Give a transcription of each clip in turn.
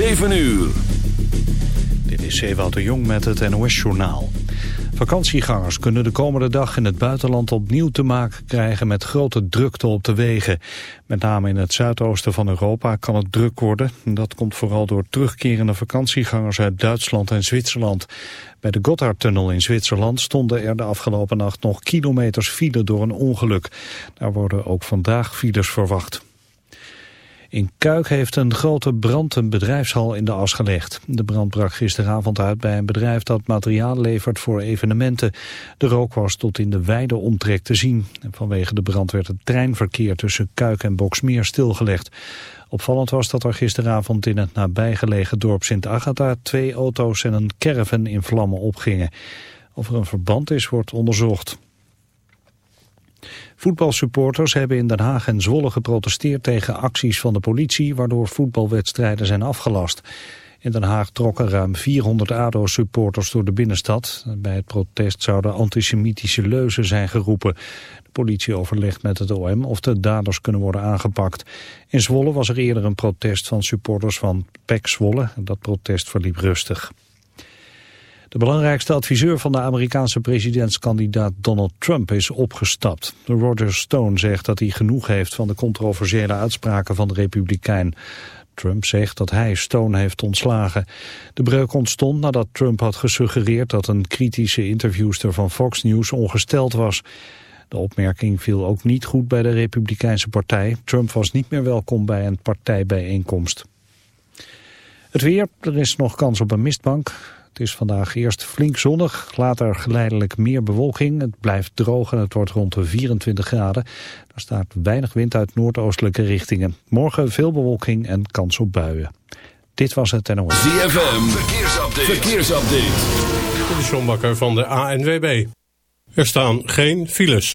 7 uur. Dit is Ewout de Jong met het NOS-journaal. Vakantiegangers kunnen de komende dag in het buitenland opnieuw te maken krijgen met grote drukte op de wegen. Met name in het zuidoosten van Europa kan het druk worden. Dat komt vooral door terugkerende vakantiegangers uit Duitsland en Zwitserland. Bij de Gotthardtunnel in Zwitserland stonden er de afgelopen nacht nog kilometers file door een ongeluk. Daar worden ook vandaag files verwacht. In Kuik heeft een grote brand een bedrijfshal in de as gelegd. De brand brak gisteravond uit bij een bedrijf dat materiaal levert voor evenementen. De rook was tot in de wijde omtrek te zien. En vanwege de brand werd het treinverkeer tussen Kuik en Boksmeer stilgelegd. Opvallend was dat er gisteravond in het nabijgelegen dorp Sint-Agatha twee auto's en een caravan in vlammen opgingen. Of er een verband is, wordt onderzocht. Voetbalsupporters hebben in Den Haag en Zwolle geprotesteerd tegen acties van de politie, waardoor voetbalwedstrijden zijn afgelast. In Den Haag trokken ruim 400 ADO-supporters door de binnenstad. Bij het protest zouden antisemitische leuzen zijn geroepen. De politie overlegt met het OM of de daders kunnen worden aangepakt. In Zwolle was er eerder een protest van supporters van PEC Zwolle. Dat protest verliep rustig. De belangrijkste adviseur van de Amerikaanse presidentskandidaat Donald Trump is opgestapt. Roger Stone zegt dat hij genoeg heeft van de controversiële uitspraken van de Republikein. Trump zegt dat hij Stone heeft ontslagen. De breuk ontstond nadat Trump had gesuggereerd dat een kritische interviewster van Fox News ongesteld was. De opmerking viel ook niet goed bij de Republikeinse partij. Trump was niet meer welkom bij een partijbijeenkomst. Het weer, er is nog kans op een mistbank. Het is vandaag eerst flink zonnig, later geleidelijk meer bewolking. Het blijft droog en het wordt rond de 24 graden. Er staat weinig wind uit noordoostelijke richtingen. Morgen veel bewolking en kans op buien. Dit was het NOS. ZFM, verkeersupdate. verkeersupdate. De Sjombakker van de ANWB. Er staan geen files.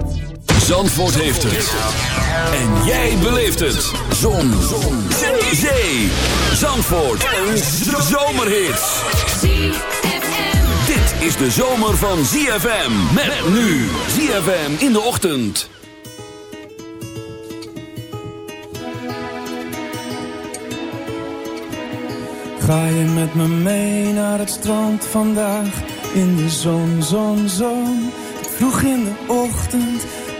Zandvoort heeft het. En jij beleeft het. Zon. Zon. Zee. Zandvoort. Een zomerhit. Dit is de zomer van ZFM. Met nu. ZFM in de ochtend. Ga je met me mee naar het strand vandaag? In de zon, zon, zon. Vroeg in de ochtend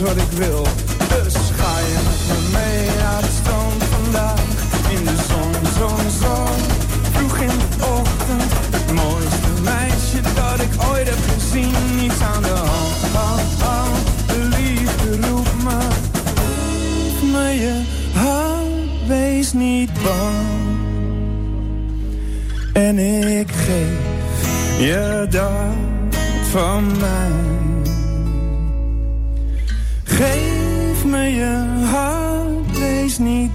Wat ik wil. Dus ga je met me mee naar het strand vandaag. In de zon, zon, zon. Vroeg in de ochtend. Het mooiste meisje dat ik ooit heb gezien. Niets aan de hand, hand, hand. De liefde roept me. Geef me je hand, wees niet bang. En ik geef je dat van mij.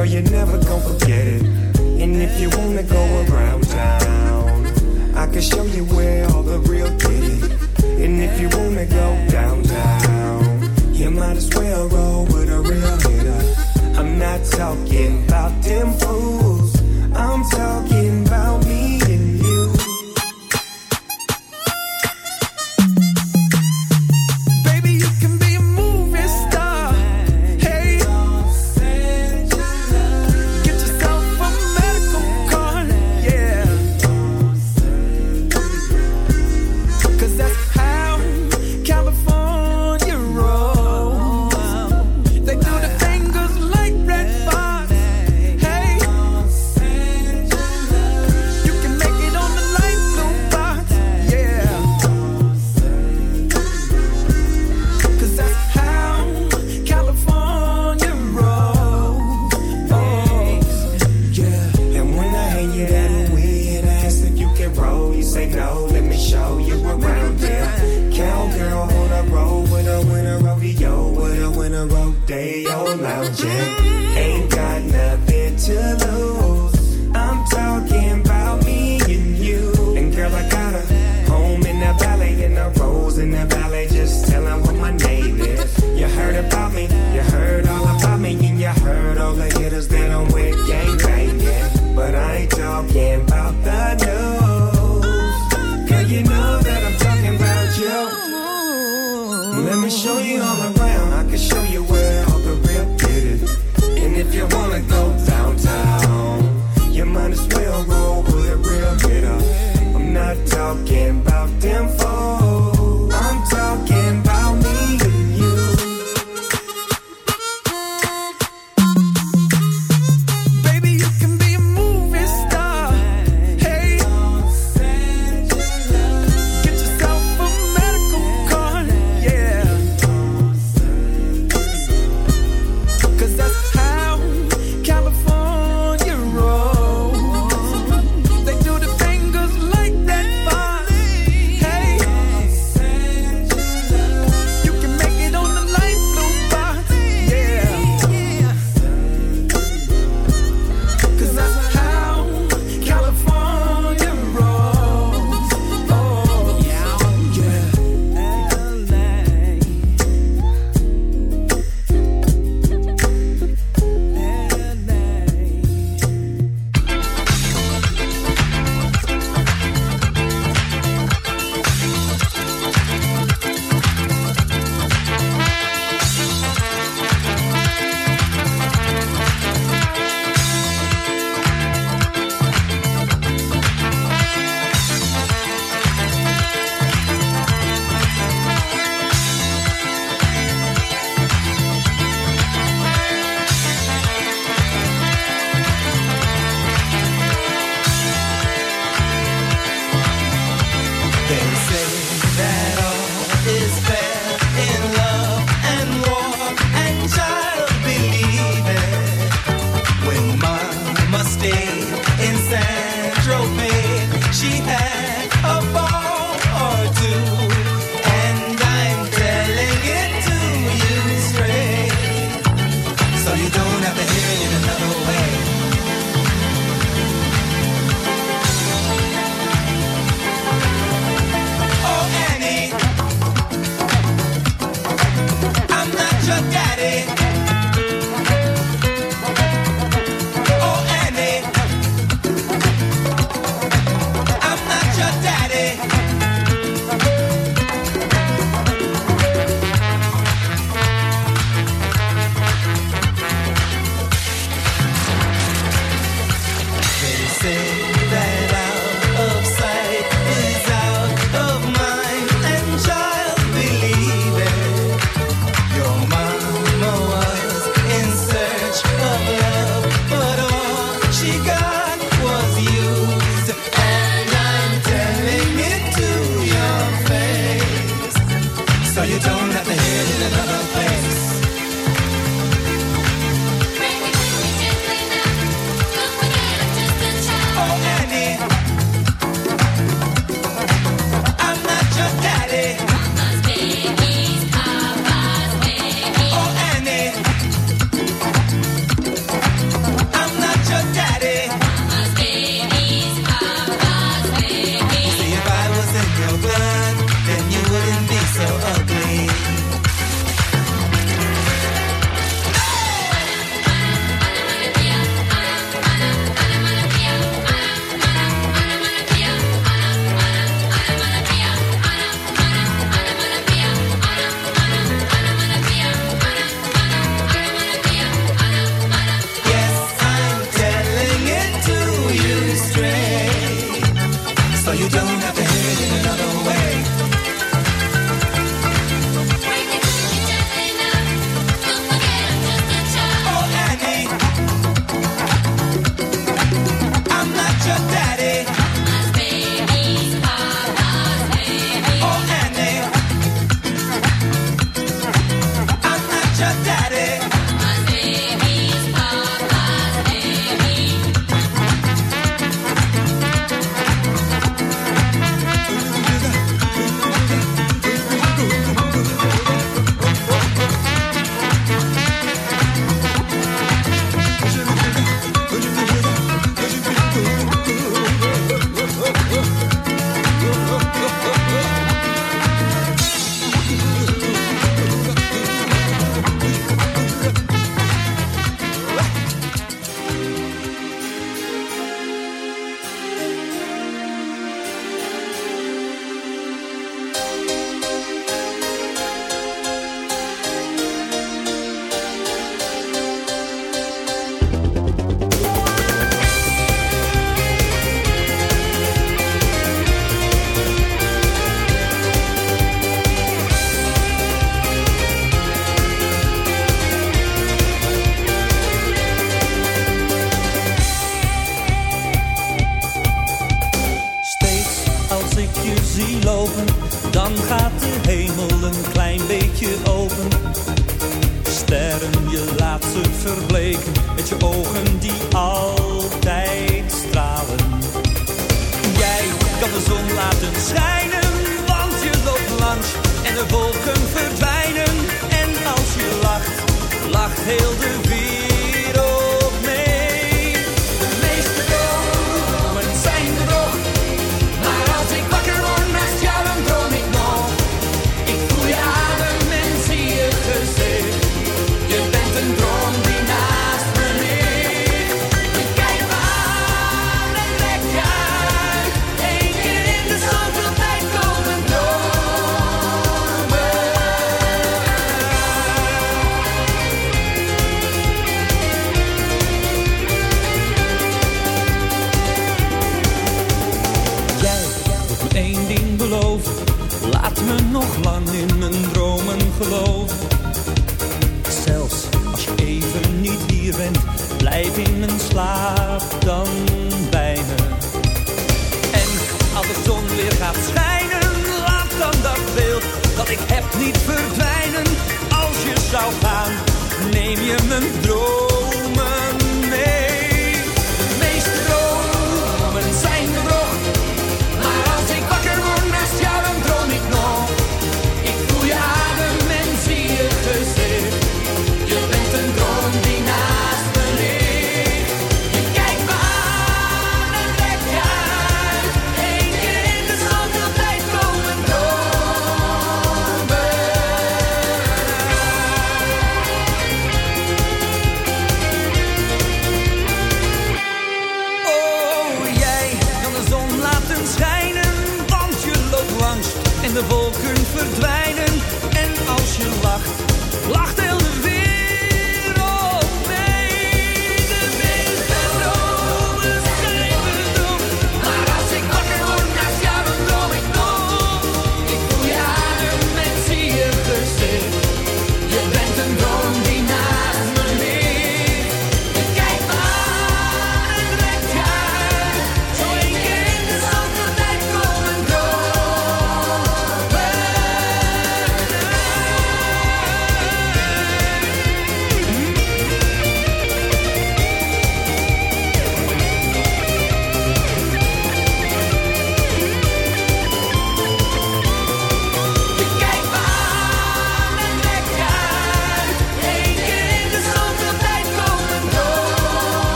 girl, you're never gonna forget it. And if you wanna go around town, I can show you where all the real did it. And if you wanna go downtown, you might as well roll with a real hitter. I'm not talking about them fools. I'm talking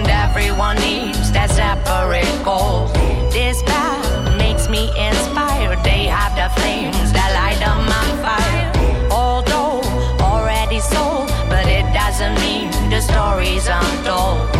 and everyone needs that separate goal. This path makes me inspired. They have the flames that light up my fire. Although already sold, but it doesn't mean the stories I'm told.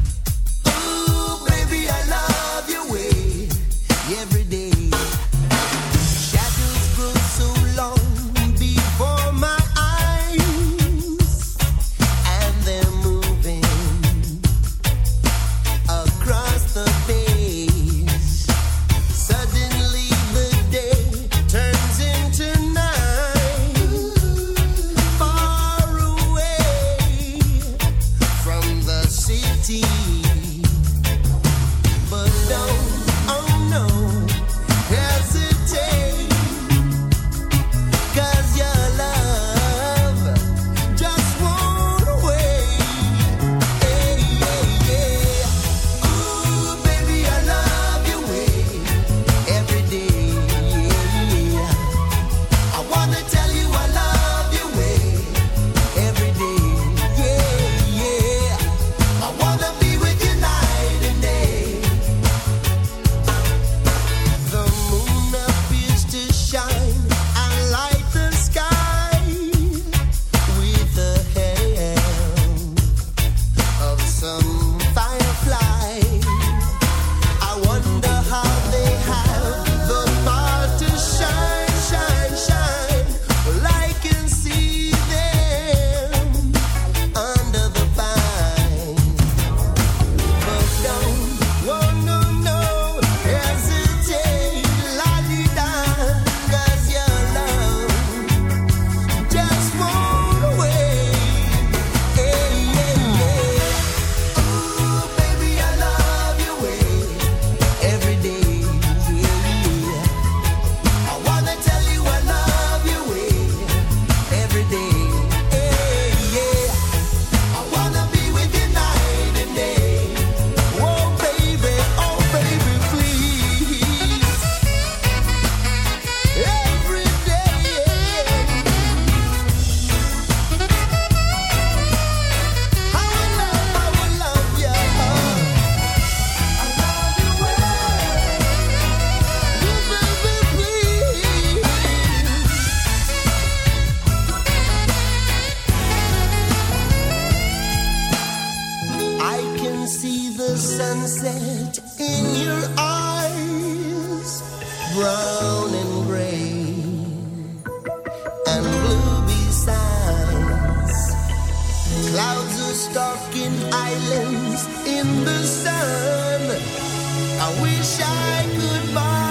wish I could buy.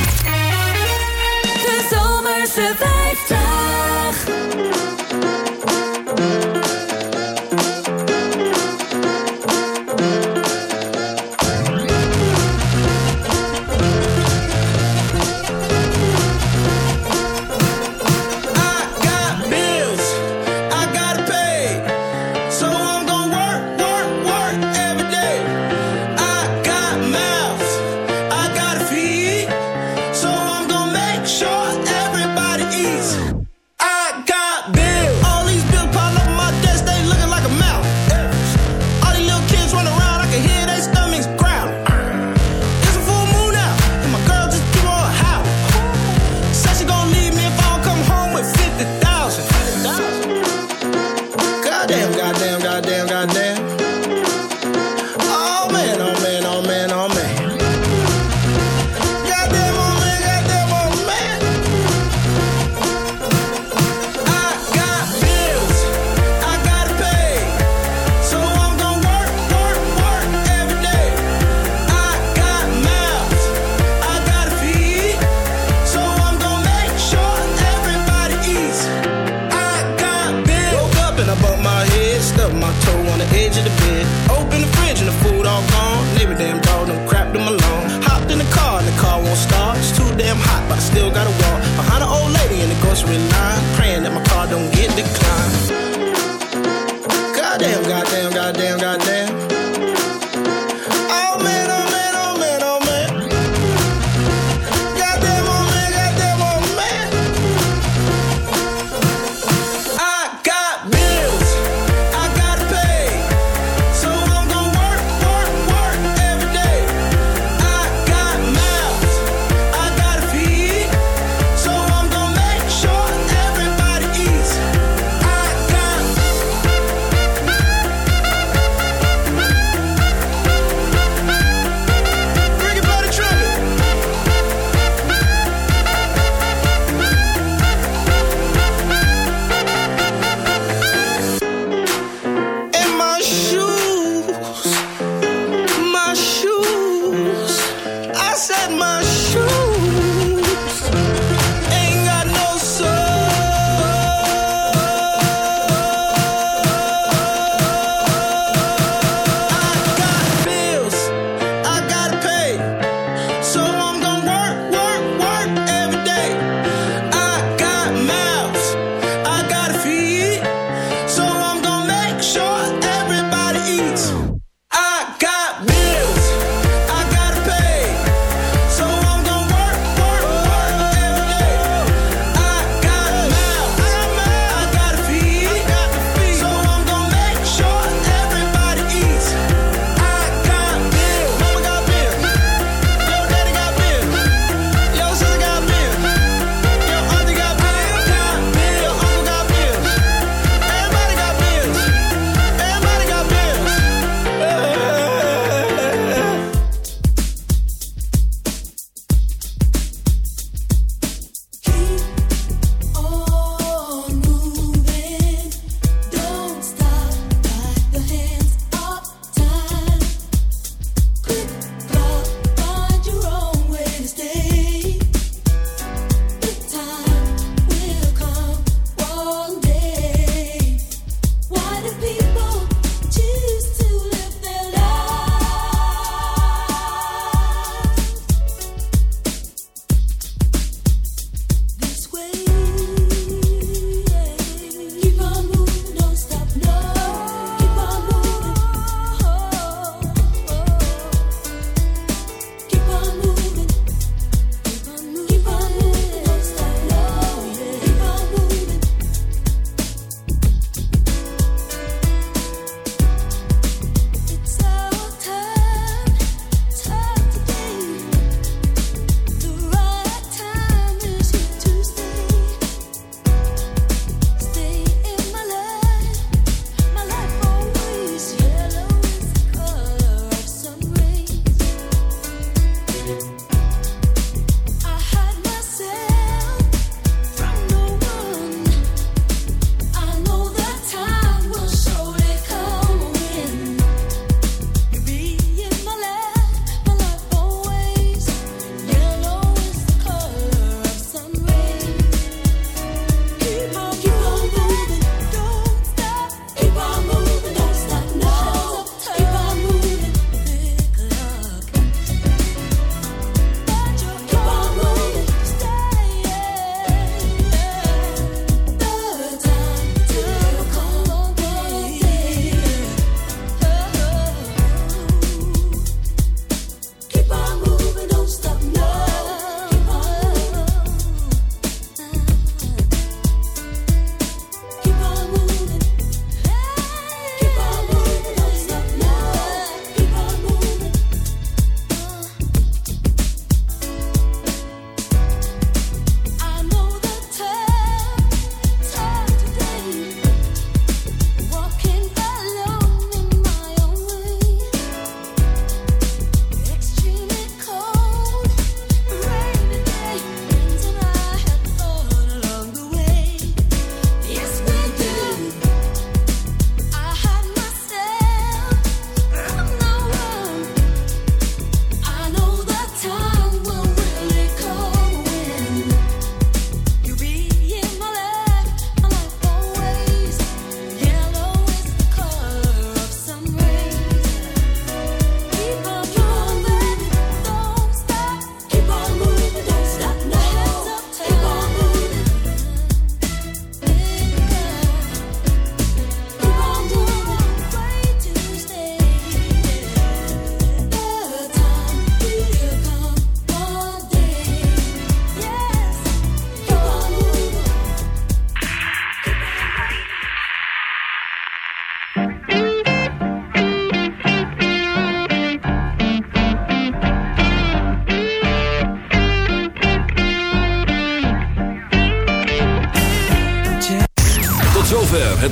jaren 50.